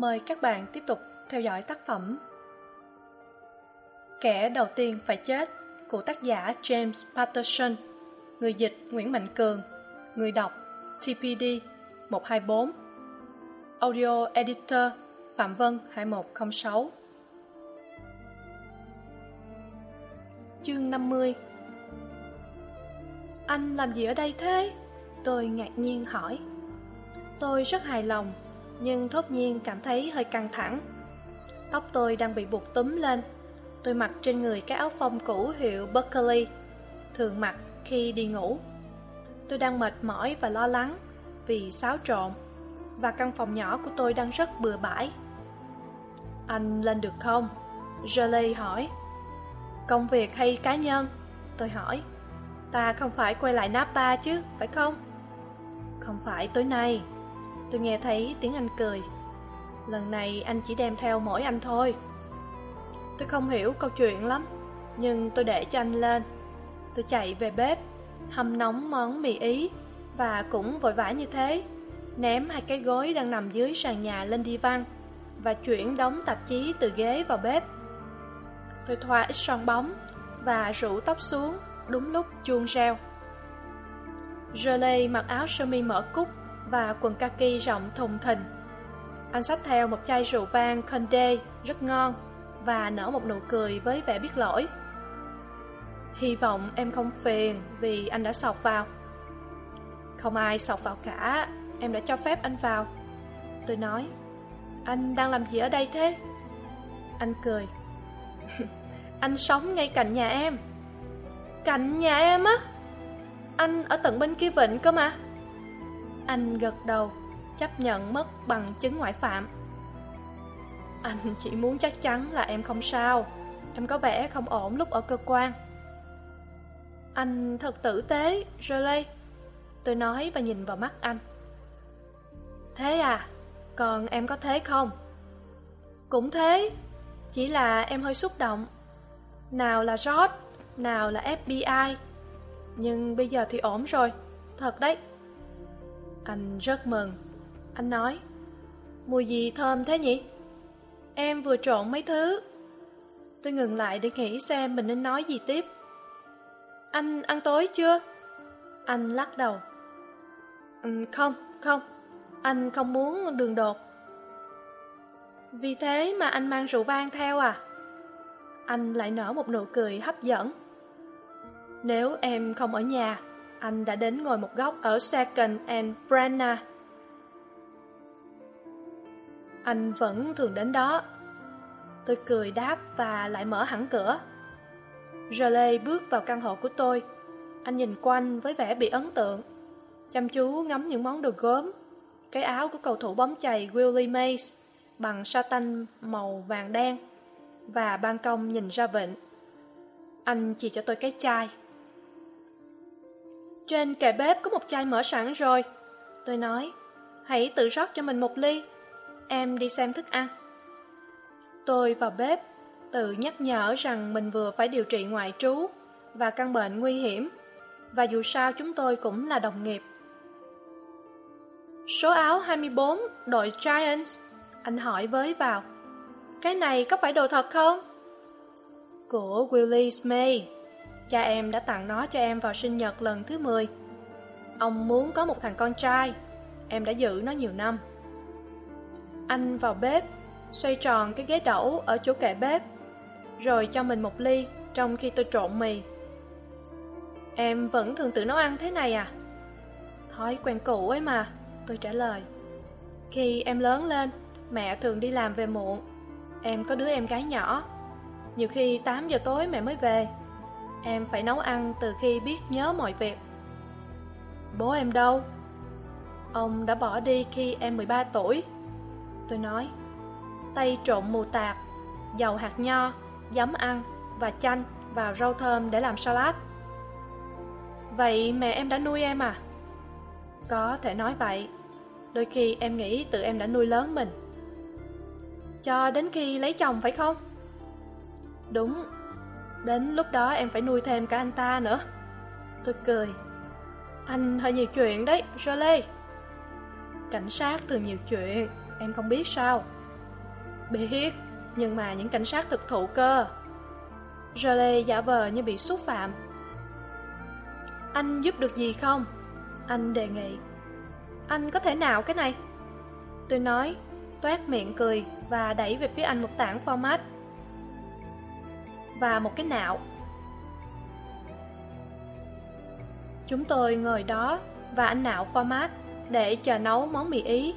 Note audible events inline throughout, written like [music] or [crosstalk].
Mời các bạn tiếp tục theo dõi tác phẩm. Kẻ đầu tiên phải chết, của tác giả James Patterson. Người dịch Nguyễn Mạnh Cường. Người đọc TPD 124 Audio Editor Phạm Vân 2106 Chương 50 Anh làm gì ở đây thế? Tôi ngạc nhiên hỏi. Tôi rất hài lòng. Nhưng thốt nhiên cảm thấy hơi căng thẳng. Tóc tôi đang bị buộc túm lên. Tôi mặc trên người cái áo phông cũ hiệu Berkeley Thường mặc khi đi ngủ. Tôi đang mệt mỏi và lo lắng Vì xáo trộn Và căn phòng nhỏ của tôi đang rất bừa bãi. Anh lên được không? Jolie hỏi. Công việc hay cá nhân? Tôi hỏi. Ta không phải quay lại Napa chứ, phải không? Không phải tối nay. Tôi nghe thấy tiếng anh cười. Lần này anh chỉ đem theo mỗi anh thôi. Tôi không hiểu câu chuyện lắm, Nhưng tôi để cho anh lên. Tôi chạy về bếp, Hâm nóng món mì ý Và cũng vội vã như thế, Ném hai cái gối đang nằm dưới sàn nhà lên đi văn Và chuyển đống tạp chí từ ghế vào bếp. Tôi thoa ít son bóng Và rủ tóc xuống Đúng lúc chuông reo. Jolie mặc áo sơ mi mở cúc và quần kaki rộng thùng thình. Anh xách theo một chai rượu vang Conde rất ngon, Và nở một nụ cười với vẻ biết lỗi. Hy vọng em không phiền vì anh đã sọc vào. Không ai sọc vào cả, Em đã cho phép anh vào. Tôi nói, Anh đang làm gì ở đây thế? Anh cười. [laughs] Anh sống ngay cạnh nhà em. Cạnh nhà em á? Anh ở tận bên kia vịnh cơ mà. Anh gật đầu Chấp nhận mất bằng chứng ngoại phạm Anh chỉ muốn chắc chắn là em không sao Em có vẻ không ổn lúc ở cơ quan Anh thật tử tế, Jolie Tôi nói và nhìn vào mắt anh Thế à, còn em có thế không? Cũng thế, chỉ là em hơi xúc động Nào là George nào là FBI. Nhưng bây giờ thì ổn rồi, thật đấy. Anh rất mừng. Anh nói, mùi gì thơm thế nhỉ? Em vừa trộn mấy thứ. Tôi ngừng lại để nghĩ xem mình nên nói gì tiếp. Anh ăn tối chưa? Anh lắc đầu. Ừ, không, không, anh không muốn đường đột. Vì thế mà anh mang rượu vang theo à? Anh lại nở một nụ cười hấp dẫn. Nếu em không ở nhà, anh đã đến ngồi một góc ở Second and Brenna. Anh vẫn thường đến đó. Tôi cười đáp và lại mở hẳn cửa. Jolie bước vào căn hộ của tôi. Anh nhìn quanh với vẻ bị ấn tượng. Chăm chú ngắm những món đồ gốm. Cái áo của cầu thủ bóng chày Willie Mays bằng satin màu vàng đen và ban công nhìn ra vịnh. Anh chỉ cho tôi cái chai. Trên kệ bếp có một chai mở sẵn rồi. Tôi nói, hãy tự rót cho mình một ly. Em đi xem thức ăn. Tôi vào bếp, tự nhắc nhở rằng mình vừa phải điều trị ngoại trú và căn bệnh nguy hiểm. Và dù sao chúng tôi cũng là đồng nghiệp. Số áo 24, đội Giants. Anh hỏi với vào. Cái này có phải đồ thật không? Của Willie smith Cha em đã tặng nó cho em vào sinh nhật lần thứ 10. Ông muốn có một thằng con trai. Em đã giữ nó nhiều năm. Anh vào bếp, xoay tròn cái ghế đẩu ở chỗ kệ bếp, rồi cho mình một ly trong khi tôi trộn mì. Em vẫn thường tự nấu ăn thế này à? Thói quen cũ ấy mà, tôi trả lời. Khi em lớn lên, mẹ thường đi làm về muộn. Em có đứa em gái nhỏ. Nhiều khi 8 giờ tối mẹ mới về. Em phải nấu ăn từ khi biết nhớ mọi việc. Bố em đâu? Ông đã bỏ đi khi em 13 tuổi. Tôi nói, tay trộn mù tạt, dầu hạt nho, giấm ăn và chanh vào rau thơm để làm salad. Vậy mẹ em đã nuôi em à? Có thể nói vậy. Đôi khi em nghĩ tự em đã nuôi lớn mình. Cho đến khi lấy chồng phải không? Đúng, Đến lúc đó em phải nuôi thêm cả anh ta nữa. Tôi cười. Anh hơi nhiều chuyện đấy, Jolie Cảnh sát thường nhiều chuyện Em không biết sao. Biết nhưng mà những cảnh sát thực thụ cơ. Jolie giả vờ như bị xúc phạm. Anh giúp được gì không? Anh đề nghị. Anh có thể nào cái này? Tôi nói toét miệng cười và đẩy về phía anh một tảng format và một cái nạo. Chúng tôi ngồi đó và anh nạo format để chờ nấu món mì ý.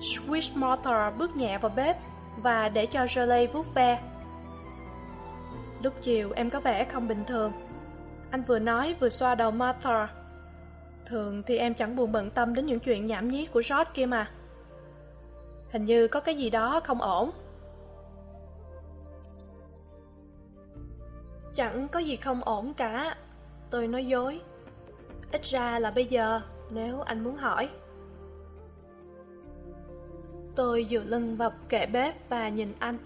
Swiss mortar bước nhẹ vào bếp và để cho Jolie vuốt ve. Lúc chiều em có vẻ không bình thường. Anh vừa nói vừa xoa đầu martha thường thì em chẳng buồn bận tâm đến những chuyện nhảm nhí của george kia mà. Hình như có cái gì đó không ổn. Chẳng có gì không ổn cả. Tôi nói dối. Ít ra là bây giờ, nếu anh muốn hỏi. Tôi dựa lưng vào kệ bếp và nhìn anh.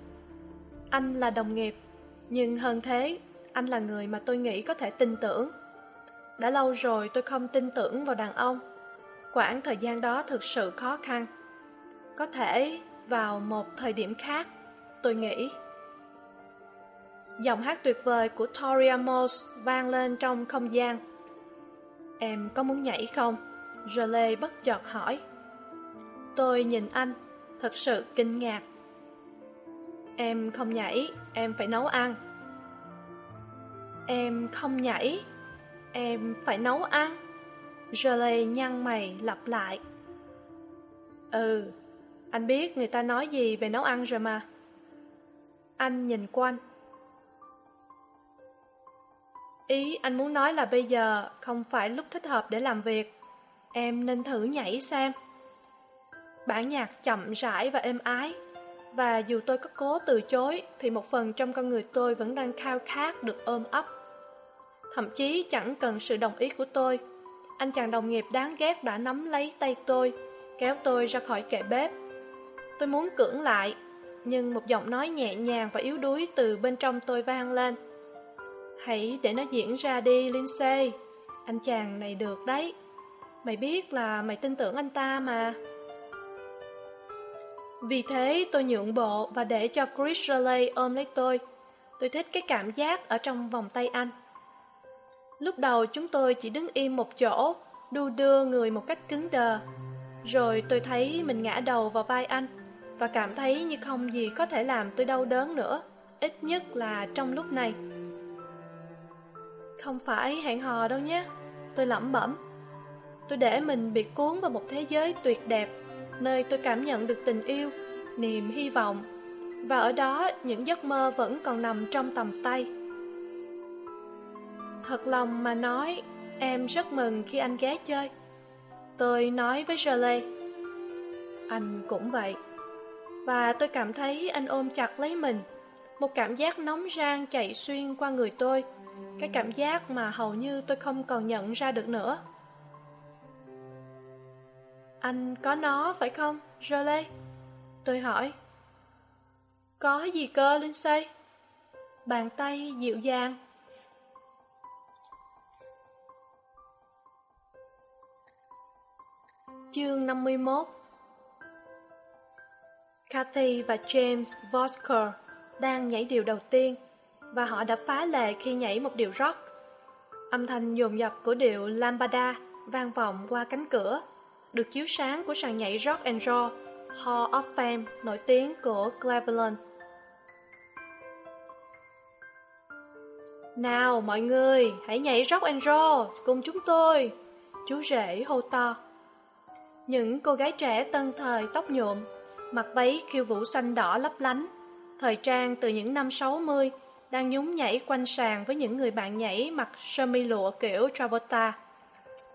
Anh là đồng nghiệp, nhưng hơn thế, anh là người mà tôi nghĩ có thể tin tưởng. Đã lâu rồi tôi không tin tưởng vào đàn ông. Quãng thời gian đó thực sự khó khăn. Có thể vào một thời điểm khác, tôi nghĩ giọng hát tuyệt vời của tori amos vang lên trong không gian. Em có muốn nhảy không? Jolie bất chợt hỏi. Tôi nhìn anh, thật sự kinh ngạc. Em không nhảy, em phải nấu ăn. Em không nhảy, em phải nấu ăn. Jolie nhăn mày lặp lại. Ừ anh biết người ta nói gì về nấu ăn rồi mà. Anh nhìn quanh ý, anh muốn nói là bây giờ không phải lúc thích hợp để làm việc. Em nên thử nhảy xem. Bản nhạc chậm rãi và êm ái. Và dù tôi có cố từ chối, thì một phần trong con người tôi vẫn đang khao khát được ôm ấp. Thậm chí chẳng cần sự đồng ý của tôi. Anh chàng đồng nghiệp đáng ghét đã nắm lấy tay tôi, kéo tôi ra khỏi kệ bếp. Tôi muốn cưỡng lại, nhưng một giọng nói nhẹ nhàng và yếu đuối từ bên trong tôi vang lên hãy để nó diễn ra đi, lindsay. Anh chàng này được đấy. Mày biết là mày tin tưởng anh ta mà. Vì thế, tôi nhượng bộ và để cho chris shirley ôm lấy tôi. Tôi thích cái cảm giác ở trong vòng tay anh. Lúc đầu chúng tôi chỉ đứng im một chỗ, đu đưa người một cách cứng đờ. Rồi tôi thấy mình ngã đầu vào vai anh và cảm thấy như không gì có thể làm tôi đau đớn nữa, ít nhất là trong lúc này không phải hẹn hò đâu nhé. Tôi lẩm bẩm. Tôi để mình bị cuốn vào một thế giới tuyệt đẹp, nơi tôi cảm nhận được tình yêu, niềm hy vọng. Và ở đó, những giấc mơ vẫn còn nằm trong tầm tay. Thật lòng mà nói, em rất mừng khi anh ghé chơi. Tôi nói với Shirley. Anh cũng vậy. Và tôi cảm thấy anh ôm chặt lấy mình. Một cảm giác nóng rang chạy xuyên qua người tôi cái cảm giác mà hầu như tôi không còn nhận ra được nữa. Anh có nó phải không Jolie? tôi hỏi. Có gì cơ, lindsay? Bàn tay dịu dàng. Chương năm mươi mốt. Cathy và James Vosker đang nhảy điều đầu tiên và họ đã phá lệ khi nhảy một điệu rock. Âm thanh dồn dập của điệu Lambada vang vọng qua cánh cửa, được chiếu sáng của sàn nhảy rock and roll Hall of Fame nổi tiếng của Cleveland. Nào mọi người, hãy nhảy rock and roll cùng chúng tôi, chú rể hô to. Những cô gái trẻ tân thời tóc nhuộm, mặc váy khiêu vũ xanh đỏ lấp lánh, thời trang từ những năm sáu mươi đang nhún nhảy quanh sàn với những người bạn nhảy mặc sơ mi lụa kiểu Travolta.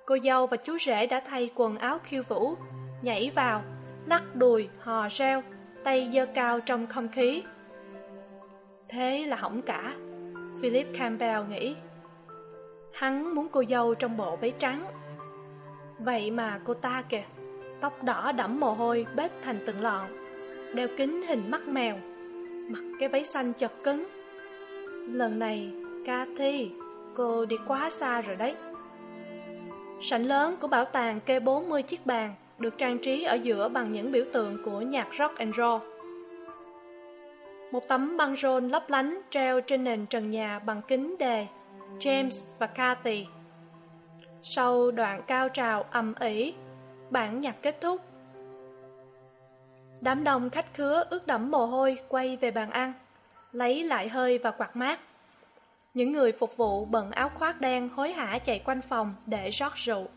Cô dâu và chú rể đã thay quần áo khiêu vũ, nhảy vào, lắc đùi, hò reo, tay giơ cao trong không khí. Thế là hỏng cả, Philip Campbell nghĩ. Hắn muốn cô dâu trong bộ váy trắng. Vậy mà cô ta kìa, tóc đỏ đẫm mồ hôi bết thành từng lọn, đeo kính hình mắt mèo, mặc cái váy xanh chật cứng lần này, cathy, cô đi quá xa rồi đấy. Sảnh lớn của bảo tàng kê bốn mươi chiếc bàn được trang trí ở giữa bằng những biểu tượng của nhạc rock and roll. Một tấm băng rôn lấp lánh treo trên nền trần nhà bằng kính đề james và cathy. Sau đoạn cao trào ầm ĩ, bản nhạc kết thúc. Đám đông khách khứa ướt đẫm mồ hôi quay về bàn ăn lấy lại hơi và quạt mát. Những người phục vụ bận áo khoác đen hối hả chạy quanh phòng để rót rượu.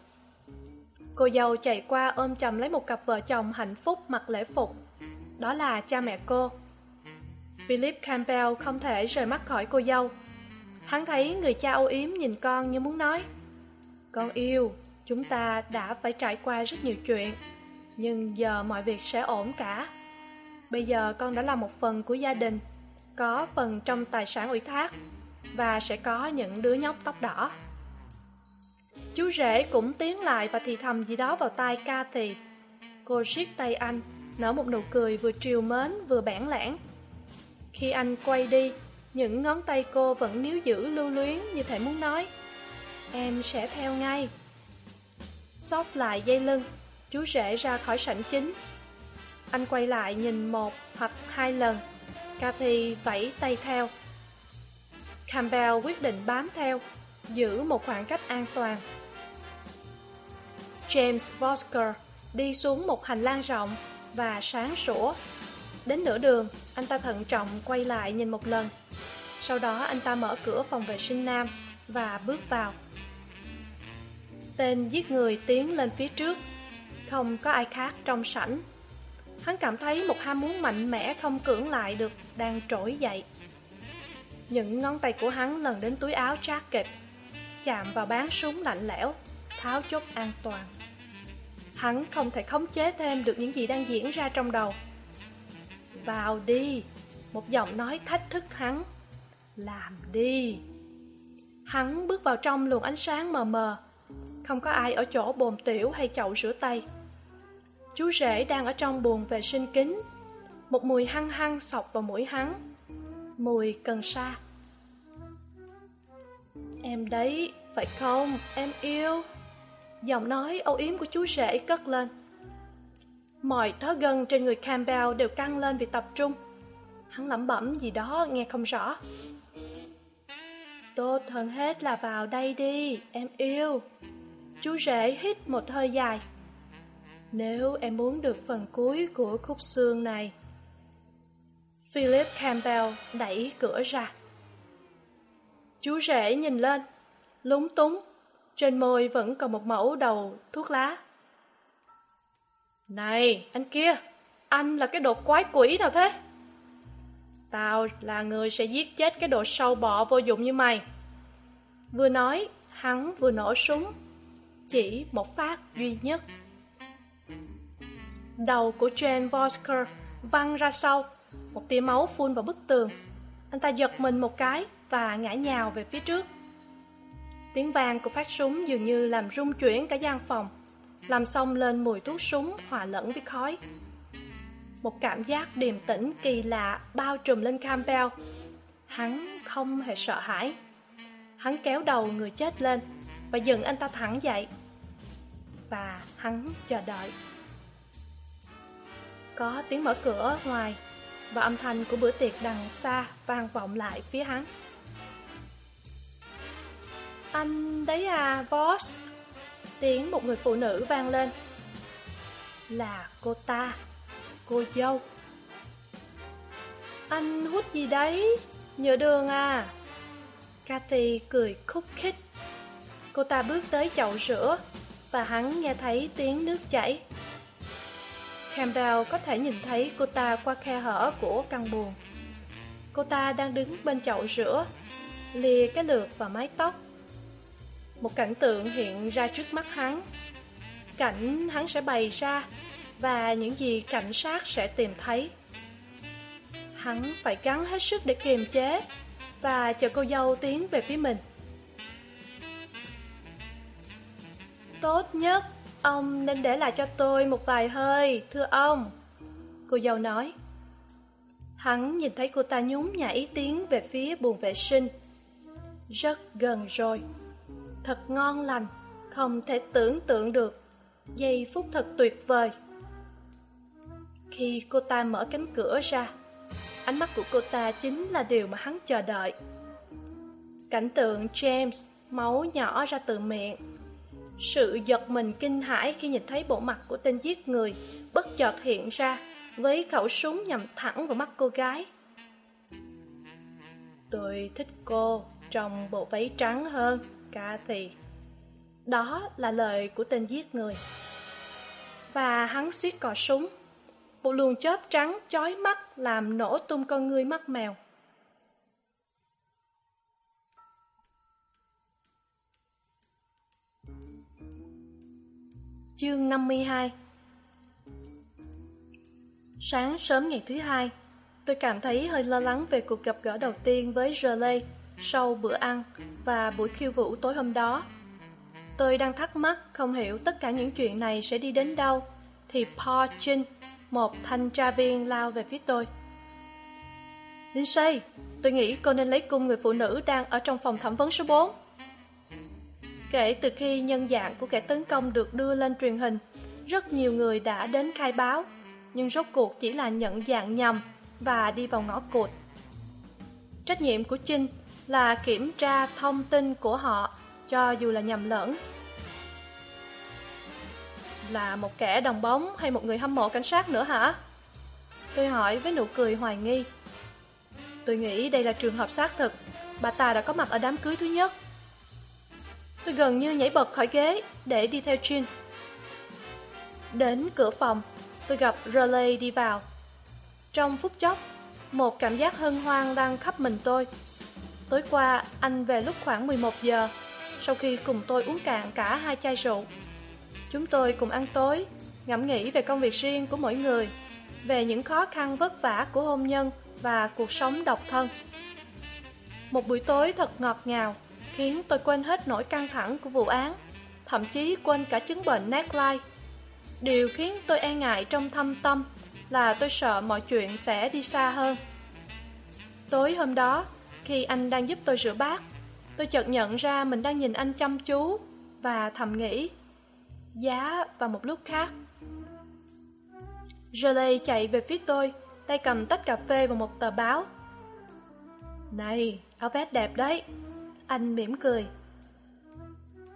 Cô dâu chạy qua ôm chầm lấy một cặp vợ chồng hạnh phúc mặc lễ phục. Đó là cha mẹ cô. Philip campbell không thể rời mắt khỏi cô dâu. Hắn thấy người cha âu yếm nhìn con như muốn nói, con yêu, chúng ta đã phải trải qua rất nhiều chuyện, nhưng giờ mọi việc sẽ ổn cả. Bây giờ con đã là một phần của gia đình có phần trong tài sản ủy thác và sẽ có những đứa nhóc tóc đỏ. Chú rể cũng tiến lại và thì thầm gì đó vào tai ca thì, cô siết tay anh, nở một nụ cười vừa triều mến vừa bẽn lẽn khi anh quay đi, những ngón tay cô vẫn níu giữ lưu luyến như thể muốn nói, em sẽ theo ngay. Xốc lại dây lưng, chú rể ra khỏi sảnh chính. Anh quay lại nhìn một hoặc hai lần cathy vẫy tay theo. Campbell quyết định bám theo, giữ một khoảng cách an toàn. James vosker đi xuống một hành lang rộng và sáng sủa. Đến nửa đường, anh ta thận trọng quay lại nhìn một lần. Sau đó anh ta mở cửa phòng vệ sinh nam và bước vào. Tên giết người tiến lên phía trước. Không có ai khác trong sảnh hắn cảm thấy một ham muốn mạnh mẽ không cưỡng lại được đang trỗi dậy. Những ngón tay của hắn lần đến túi áo jacket chạm vào bán súng lạnh lẽo, tháo chốt an toàn. Hắn không thể khống chế thêm được những gì đang diễn ra trong đầu. Vào đi, một giọng nói thách thức hắn. Làm đi. Hắn bước vào trong luồng ánh sáng mờ mờ. Không có ai ở chỗ bồn tiểu hay chậu rửa tay chú rể đang ở trong buồng vệ sinh kính. Một mùi hăng hăng sọc vào mũi hắn. Mùi cần sa. Em đấy, phải không? Em yêu. Giọng nói âu yếm của chú rể cất lên. Mọi thớ gân trên người campbell đều căng lên vì tập trung. Hắn lẩm bẩm gì đó, nghe không rõ. Tốt hơn hết là vào đây đi, em yêu. Chú rể hít một hơi dài nếu em muốn được phần cuối của khúc xương này. Philip campbell đẩy cửa ra. Chú rể nhìn lên, lúng túng, trên môi vẫn còn một mẫu đầu thuốc lá. Này, anh kia, anh là cái đồ quái quỷ nào thế? Tao là người sẽ giết chết cái đồ sâu bọ vô dụng như mày. Vừa nói, hắn vừa nổ súng, chỉ một phát duy nhất đầu của Jane Vosker văng ra sau. Một tia máu phun vào bức tường. Anh ta giật mình một cái và ngã nhào về phía trước. Tiếng vang của phát súng dường như làm rung chuyển cả gian phòng. Làm xong lên mùi thuốc súng hòa lẫn với khói. Một cảm giác điềm tĩnh kỳ lạ bao trùm lên campbell. Hắn không hề sợ hãi. Hắn kéo đầu người chết lên và dựng anh ta thẳng dậy. Và hắn chờ đợi có tiếng mở cửa ngoài, và âm thanh của bữa tiệc đằng xa vang vọng lại phía hắn. Anh đấy à boss? Tiếng một người phụ nữ vang lên. Là cô ta, cô dâu. Anh hút gì đấy? Nhựa đường à? Cathy cười khúc khích. Cô ta bước tới chậu sữa, và hắn nghe thấy tiếng nước chảy campbell có thể nhìn thấy cô ta qua khe hở của căn buồng. Cô ta đang đứng bên chậu rửa, lìa cái lược và mái tóc. Một cảnh tượng hiện ra trước mắt hắn. Cảnh hắn sẽ bày ra và những gì cảnh sát sẽ tìm thấy. Hắn phải gắng hết sức để kiềm chế và chờ cô dâu tiến về phía mình. Tốt nhất ông nên để lại cho tôi một vài hơi, thưa ông. Cô dâu nói. Hắn nhìn thấy cô ta nhún nhảy tiếng về phía buồng vệ sinh. Rất gần rồi. Thật ngon lành, không thể tưởng tượng được. Giây phút thật tuyệt vời. Khi cô ta mở cánh cửa ra, ánh mắt của cô ta chính là điều mà hắn chờ đợi. Cảnh tượng james, máu nhỏ ra từ miệng sự giật mình kinh hãi khi nhìn thấy bộ mặt của tên giết người bất chợt hiện ra với khẩu súng nhằm thẳng vào mắt cô gái. Tôi thích cô trong bộ váy trắng hơn cathy đó là lời của tên giết người. Và hắn siết cò súng. Một luồng chớp trắng chói mắt làm nổ tung con ngươi mắt mèo. Chương năm mươi hai. Sáng sớm ngày thứ hai tôi cảm thấy hơi lo lắng về cuộc gặp gỡ đầu tiên với Jolie sau bữa ăn và buổi khiêu vũ tối hôm đó. Tôi đang thắc mắc không hiểu tất cả những chuyện này sẽ đi đến đâu thì paul Chin, một thanh tra viên lao về phía tôi. Lindsay tôi nghĩ cô nên lấy cung người phụ nữ đang ở trong phòng thẩm vấn số bốn kể từ khi nhân dạng của kẻ tấn công được đưa lên truyền hình, rất nhiều người đã đến khai báo, nhưng rốt cuộc chỉ là nhận dạng nhầm và đi vào ngõ cụt. Trách nhiệm của trinh là kiểm tra thông tin của họ, cho dù là nhầm lẫn. Là một kẻ đồng bóng hay một người hâm mộ cảnh sát nữa hả? Tôi hỏi với nụ cười hoài nghi. Tôi nghĩ đây là trường hợp xác thực. Bà ta đã có mặt ở đám cưới thứ nhất tôi gần như nhảy bật khỏi ghế để đi theo Jin. Đến cửa phòng, tôi gặp Raleigh đi vào. Trong phút chốc, một cảm giác hân hoan đang khắp mình tôi. Tối qua, anh về lúc khoảng 11 giờ, sau khi cùng tôi uống cạn cả hai chai rượu. Chúng tôi cùng ăn tối, ngẫm nghĩ về công việc riêng của mỗi người, về những khó khăn vất vả của hôn nhân và cuộc sống độc thân. Một buổi tối thật ngọt ngào, khiến tôi quên hết nỗi căng thẳng của vụ án, thậm chí quên cả chứng bệnh Nightlife. Điều khiến tôi e ngại trong thâm tâm là tôi sợ mọi chuyện sẽ đi xa hơn. Tối hôm đó, khi anh đang giúp tôi rửa bát, tôi chợt nhận ra mình đang nhìn anh chăm chú và thầm nghĩ giá và một lúc khác. Jolie chạy về phía tôi, tay cầm tách cà phê và một tờ báo. Này, áo vest đẹp đấy, anh mỉm cười.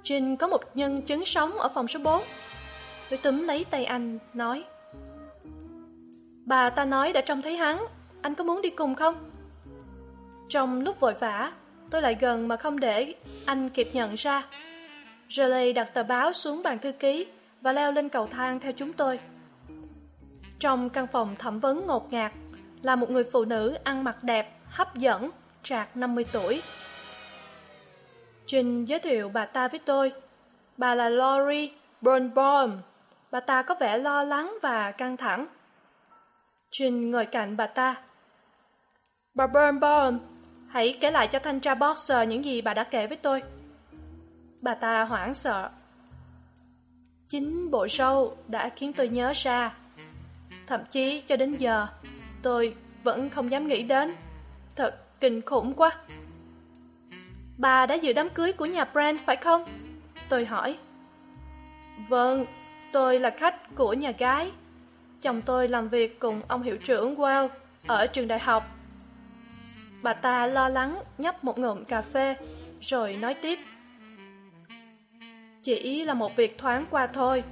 Trinh có một nhân chứng sống ở phòng số bốn. Tôi túm lấy tay anh, nói. Bà ta nói đã trông thấy hắn, anh có muốn đi cùng không? Trong lúc vội vã, tôi lại gần mà không để anh kịp nhận ra. Jolie đặt tờ báo xuống bàn thư ký và leo lên cầu thang theo chúng tôi. Trong căn phòng thẩm vấn ngột ngạt là một người phụ nữ ăn mặc đẹp, hấp dẫn, trạc năm mươi tuổi, Trình giới thiệu bà ta với tôi. Bà là Lori Burnbaum. Bà ta có vẻ lo lắng và căng thẳng. Trình ngồi cạnh bà ta. Bà Burnbaum, hãy kể lại cho thanh tra Boxer những gì bà đã kể với tôi. Bà ta hoảng sợ. Chính bộ show đã khiến tôi nhớ ra. Thậm chí cho đến giờ, tôi vẫn không dám nghĩ đến. Thật kinh khủng quá. Bà đã dự đám cưới của nhà Brand phải không? Tôi hỏi. Vâng, tôi là khách của nhà gái. Chồng tôi làm việc cùng ông hiệu trưởng Well ở trường đại học. Bà ta lo lắng nhấp một ngụm cà phê, rồi nói tiếp. Chỉ là một việc thoáng qua thôi,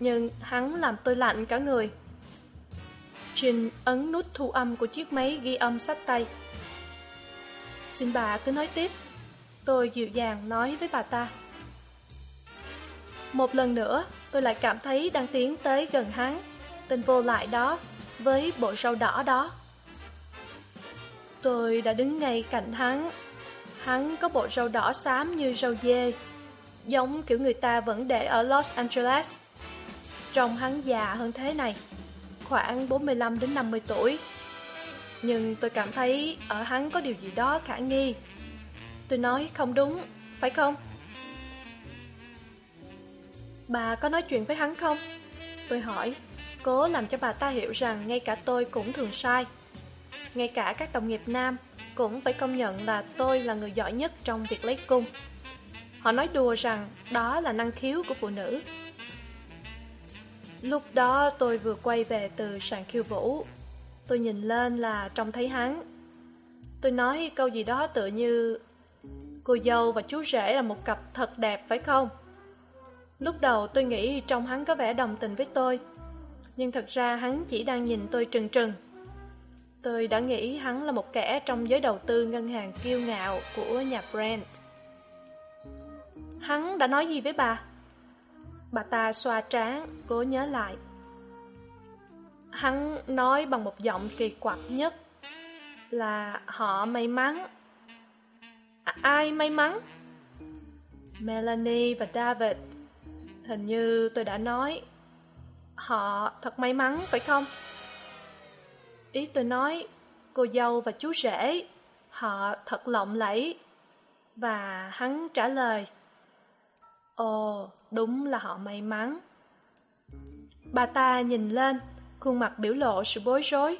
nhưng hắn làm tôi lạnh cả người. trình ấn nút thu âm của chiếc máy ghi âm sách tay. Xin bà cứ nói tiếp. Tôi dịu dàng nói với bà ta. Một lần nữa, tôi lại cảm thấy đang tiến tới gần hắn, tên vô lại đó, với bộ râu đỏ đó. Tôi đã đứng ngay cạnh hắn. Hắn có bộ râu đỏ xám như râu dê, giống kiểu người ta vẫn để ở Los Angeles. Trông hắn già hơn thế này, khoảng 45 đến 50 tuổi. Nhưng tôi cảm thấy ở hắn có điều gì đó khả nghi. Tôi nói không đúng, phải không? Bà có nói chuyện với hắn không? Tôi hỏi, cố làm cho bà ta hiểu rằng ngay cả tôi cũng thường sai. Ngay cả các đồng nghiệp nam cũng phải công nhận là tôi là người giỏi nhất trong việc lấy cung. Họ nói đùa rằng đó là năng khiếu của phụ nữ. Lúc đó tôi vừa quay về từ sàn khiêu vũ. tôi nhìn lên là trông thấy hắn tôi nói câu gì đó tựa như cô dâu và chú rể là một cặp thật đẹp, phải không? Lúc đầu tôi nghĩ trông hắn có vẻ đồng tình với tôi, nhưng thật ra hắn chỉ đang nhìn tôi trừng trừng. Tôi đã nghĩ hắn là một kẻ trong giới đầu tư ngân hàng kiêu ngạo của nhà brent. Hắn đã nói gì với bà? Bà ta xoa trán, cố nhớ lại. Hắn nói bằng một giọng kỳ quặc nhất là, họ may mắn ai may mắn? Melanie và david. Hình như tôi đã nói, họ thật may mắn, phải không? Ý tôi nói, cô dâu và chú rể, họ thật lộng lẫy. Và hắn trả lời, ồ, đúng là họ may mắn. Bà ta nhìn lên, khuôn mặt biểu lộ sự bối rối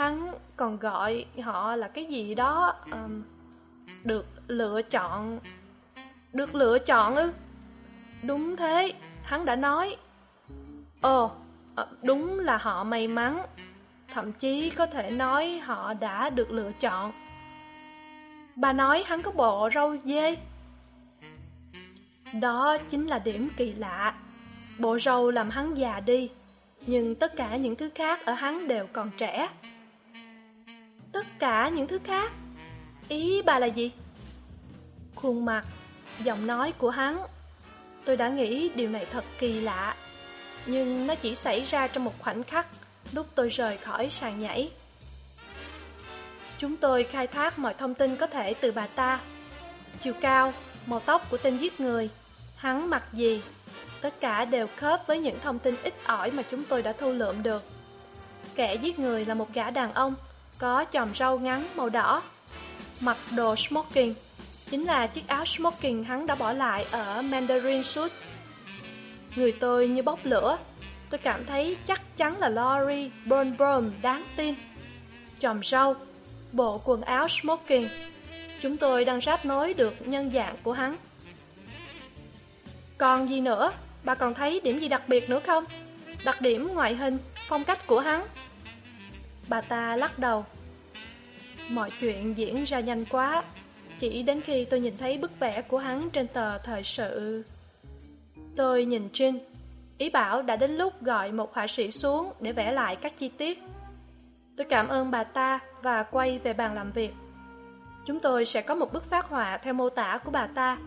hắn còn gọi họ là cái gì đó um, được lựa chọn được lựa chọn ư? Đúng thế hắn đã nói. Ồ ờ, đúng là họ may mắn. Thậm chí có thể nói họ đã được lựa chọn. Bà nói hắn có bộ râu dê. Đó chính là điểm kỳ lạ. Bộ râu làm hắn già đi nhưng tất cả những thứ khác ở hắn đều còn trẻ tất cả những thứ khác. Ý bà là gì? Khuôn mặt, giọng nói của hắn. Tôi đã nghĩ điều này thật kỳ lạ, nhưng nó chỉ xảy ra trong một khoảnh khắc lúc tôi rời khỏi sàn nhảy. Chúng tôi khai thác mọi thông tin có thể từ bà ta. Chiều cao, màu tóc của tên giết người, hắn mặc gì, tất cả đều khớp với những thông tin ít ỏi mà chúng tôi đã thu lượm được. Kẻ giết người là một gã đàn ông có chòm râu ngắn màu đỏ. Mặc đồ smoking, chính là chiếc áo smoking hắn đã bỏ lại ở mandarin suit. Người tôi như bốc lửa, tôi cảm thấy chắc chắn là lori burnbrom đáng tin. Chòm râu, bộ quần áo smoking, chúng tôi đang ráp nối được nhân dạng của hắn. Còn gì nữa? Bà còn thấy điểm gì đặc biệt nữa không? Đặc điểm ngoại hình, phong cách của hắn bà ta lắc đầu. Mọi chuyện diễn ra nhanh quá. Chỉ đến khi tôi nhìn thấy bức vẽ của hắn trên tờ thời sự. Tôi nhìn trinh ý bảo đã đến lúc gọi một họa sĩ xuống để vẽ lại các chi tiết. Tôi cảm ơn bà ta và quay về bàn làm việc. Chúng tôi sẽ có một bức phát họa theo mô tả của bà ta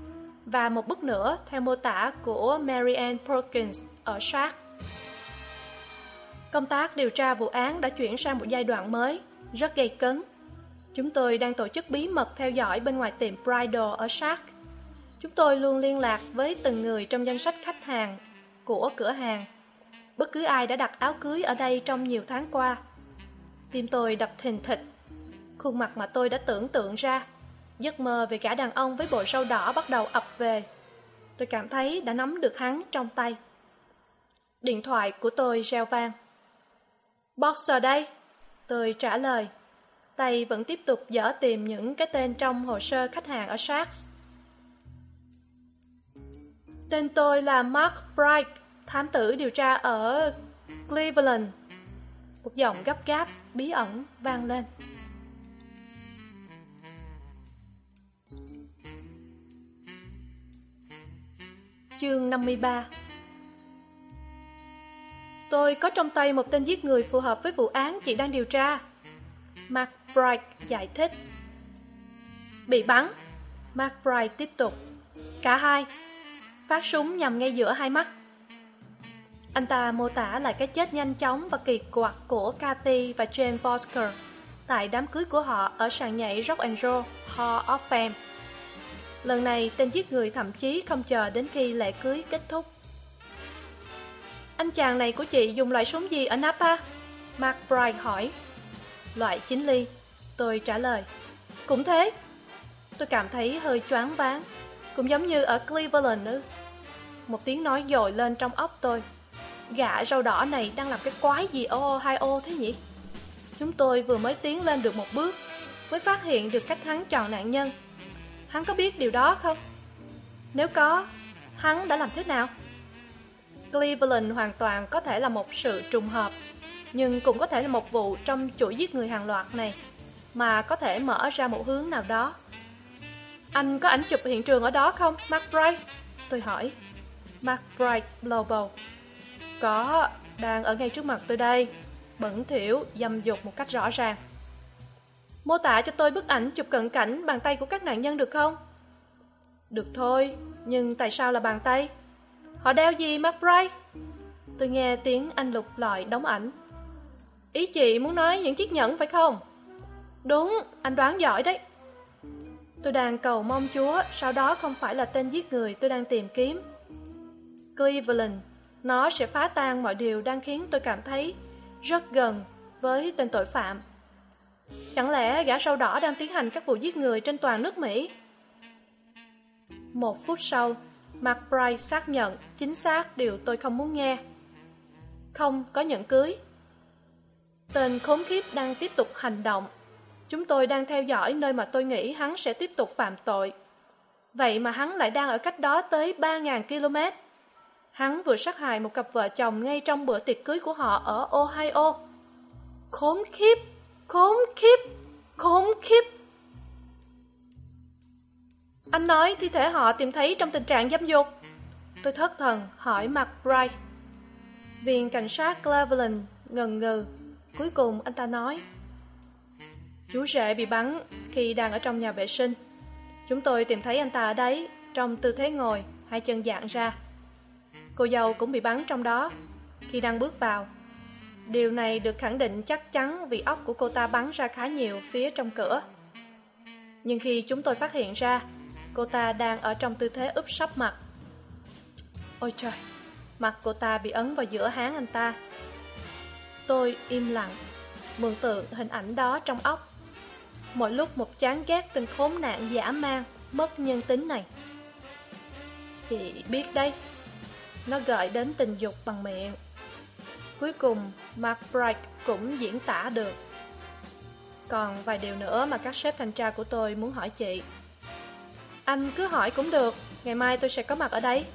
và một bức nữa theo mô tả của Mary Ann Perkins ở Shark. Công tác điều tra vụ án đã chuyển sang một giai đoạn mới, rất gây cấn. Chúng tôi đang tổ chức bí mật theo dõi bên ngoài tiệm Bridal ở Shark. Chúng tôi luôn liên lạc với từng người trong danh sách khách hàng của cửa hàng. Bất cứ ai đã đặt áo cưới ở đây trong nhiều tháng qua. Tim tôi đập thình thịch. Khuôn mặt mà tôi đã tưởng tượng ra giấc mơ về cả đàn ông với bộ râu đỏ bắt đầu ập về tôi cảm thấy đã nắm được hắn trong tay điện thoại của tôi reo vang boxer đây. Tôi trả lời. Tay vẫn tiếp tục dở tìm những cái tên trong hồ sơ khách hàng ở sharks. Tên tôi là mark bright, thám tử điều tra ở cleveland. Một giọng gấp gáp, bí ẩn vang lên. Chương 53 Tôi có trong tay một tên giết người phù hợp với vụ án chị đang điều tra. Mark Bright giải thích. Bị bắn. Mark Bright tiếp tục. Cả hai. Phát súng nhằm ngay giữa hai mắt. Anh ta mô tả lại cái chết nhanh chóng và kỳ quặc của Cathy và Jane Vosker tại đám cưới của họ ở sàn nhảy Rock and Roll Hall of Fame. Lần này, tên giết người thậm chí không chờ đến khi lễ cưới kết thúc anh chàng này của chị dùng loại súng gì ở Napa? Mark Bright hỏi Loại 9 ly Tôi trả lời Cũng thế Tôi cảm thấy hơi choáng váng Cũng giống như ở Cleveland nữa Một tiếng nói dội lên trong óc tôi Gã râu đỏ này đang làm cái quái gì ở Ohio thế nhỉ? Chúng tôi vừa mới tiến lên được một bước Mới phát hiện được cách hắn chọn nạn nhân Hắn có biết điều đó không? Nếu có, hắn đã làm thế nào? Cleveland hoàn toàn có thể là một sự trùng hợp. nhưng cũng có thể là một vụ trong chuỗi giết người hàng loạt này, mà có thể mở ra một hướng nào đó. Anh có ảnh chụp hiện trường ở đó không mark bright tôi hỏi. Mark bright global. Có, đang ở ngay trước mặt tôi đây. Bẩn thỉu, dâm dục một cách rõ ràng. Mô tả cho tôi bức ảnh chụp cận cảnh bàn tay của các nạn nhân được không? Được thôi, nhưng tại sao là bàn tay? Họ đeo gì mcbride tôi nghe tiếng anh lục lọi đóng ảnh. Ý chị muốn nói những chiếc nhẫn phải không? Đúng, anh đoán giỏi đấy. Tôi đang cầu mong chúa, sau đó không phải là tên giết người tôi đang tìm kiếm. Cleveland, nó sẽ phá tan mọi điều đang khiến tôi cảm thấy rất gần với tên tội phạm. Chẳng lẽ gã sâu đỏ đang tiến hành các vụ giết người trên toàn nước mỹ? Một phút sau mcbride xác nhận, chính xác điều tôi không muốn nghe. Không, có nhận cưới. Tên khốn khiếp đang tiếp tục hành động. Chúng tôi đang theo dõi nơi mà tôi nghĩ hắn sẽ tiếp tục phạm tội. Vậy mà hắn lại đang ở cách đó tới ba ngàn km. Hắn vừa sát hại một cặp vợ chồng ngay trong bữa tiệc cưới của họ ở ohio. Khốn khiếp khốn khiếp khốn khiếp anh nói thi thể họ tìm thấy trong tình trạng dâm dục tôi thất thần, hỏi mặt bright viên cảnh sát cleveland ngần ngừ. Cuối cùng anh ta nói, chú rể bị bắn khi đang ở trong nhà vệ sinh. Chúng tôi tìm thấy anh ta ở đấy trong tư thế ngồi, hai chân dạng ra. Cô dâu cũng bị bắn trong đó. Khi đang bước vào, điều này được khẳng định chắc chắn vì óc của cô ta bắn ra khá nhiều phía trong cửa. Nhưng khi chúng tôi phát hiện ra cô ta đang ở trong tư thế úp sấp mặt. Ôi trời, mặt cô ta bị ấn vào giữa háng anh ta. Tôi im lặng, mường tượng hình ảnh đó trong óc. Mỗi lúc một chán ghét tình khốn nạn giả man mất nhân tính này. Chị biết đấy, nó gợi đến tình dục bằng miệng. Cuối cùng, mark bright cũng diễn tả được. Còn vài điều nữa mà các sếp thanh tra của tôi muốn hỏi chị anh cứ hỏi cũng được ngày mai tôi sẽ có mặt ở đấy.